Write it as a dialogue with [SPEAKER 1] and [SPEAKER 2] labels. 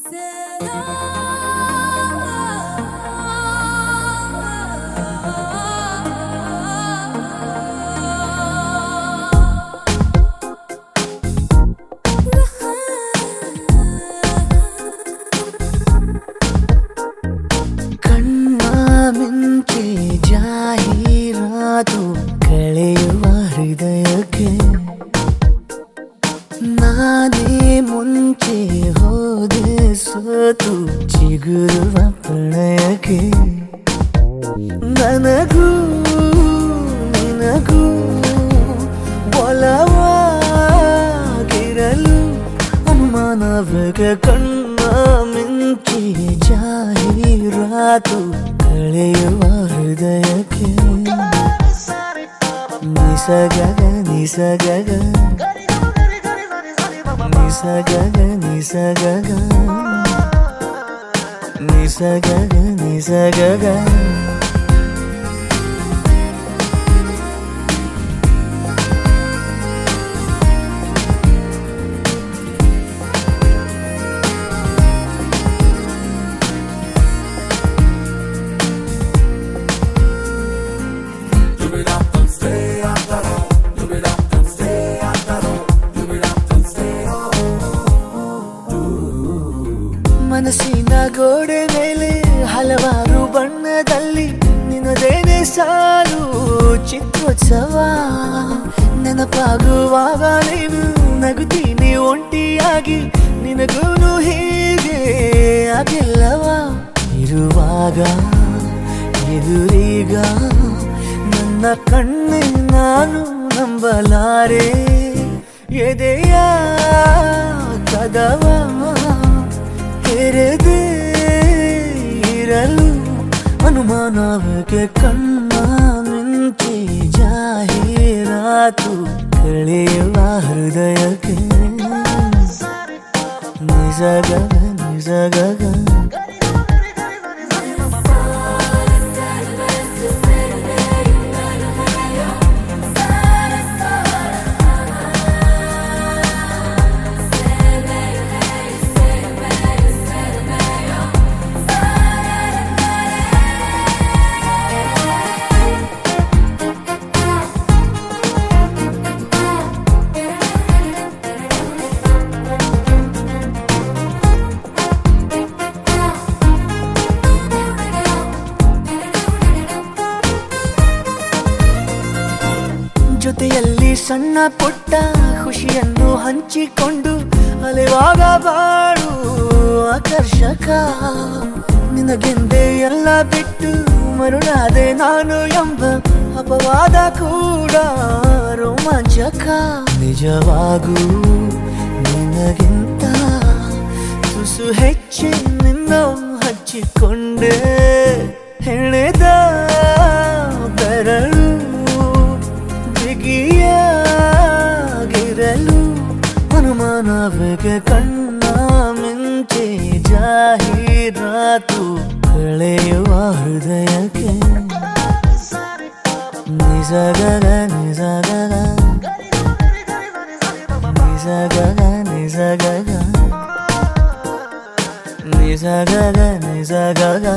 [SPEAKER 1] Salam. ಕಳೆಯುವ ಹೃದಯಕ್ಕೆ ನಾನೇ ಮುಂಚೆ ಹೋದೆ ಸೋತು ಚಿಗುರುವ ಪ್ರಣಯಕ್ಕೆ ನನಗೂ ನಿನಗೂ ಒಲವಾಗಿರಲು ಅನುಮಾನವಕ್ಕೆ ಕಣ್ಣ ಮಿಂಚಿ ಜಾಹೀರಾತು ಕಳೆಯುವ ಹೃದಯಕ್ಕೆ Nisa Gaga, Nisa Gaga Nisa Gaga, Nisa Gaga Nisa Gaga, Nisa Gaga ಮನಸ್ಸಿನ ಗೋಡೆ ಮೇಲೆ ಹಲವಾರು ಬಣ್ಣದಲ್ಲಿ ನಿನ್ನದೇನೆ ಸಾಲು. ಚಿತ್ರೋತ್ಸವ ನೆನಪಾಗುವಾಗ ನೀನು ನಗುತ್ತೀನಿ, ಒಂಟಿಯಾಗಿ ನಿನಗೂನು ಹೀಗೆ ಆಗಿಲ್ಲವ. ಇರುವಾಗ ಎದುರೀಗ ನನ್ನ ಕಣ್ಣೆ ನಾನು ನಂಬಲಾರೆ. ಎದೆಯ ಕದವ करूं अनुमान के कन्ना मिलती जाहिरा तू कले हृदय के निज गगन निज गगन ಜೊತೆಯಲ್ಲಿ ಸಣ್ಣ ಪುಟ್ಟ ಖುಷಿಯನ್ನು ಹಂಚಿಕೊಂಡು ಅಲೆವಾಗ ಬಾಳು ಆಕರ್ಷಕ. ನಿನಗೆಂದೇ ಎಲ್ಲ ಬಿಟ್ಟು ಮರುಳಾದೆ ನಾನು ಎಂಬ ಅಪವಾದ ಕೂಡ ರೋಮಾಂಚಕ. ನಿಜವಾಗೂ ನಿನಗಿಂತ ತುಸು ಹೆಚ್ಚಿ ನಿನ್ನ ಹಚ್ಚಿಕೊಂಡೆ, ಹೆಣೆದ ಅನುಮಾನವಿಗೆ ಕಣ್ಣ ಮಿಂಚೆ ಜಾಹೀರಾತು ಕಳೆಯುವ ಹೃದಯಕ್ಕೆ ನಿಜಗಗ ನಿಜಗಗ ನಿಜಗಗ ನಿಜಗಗ ನಿಜಗಗ ನಿಜಗಗ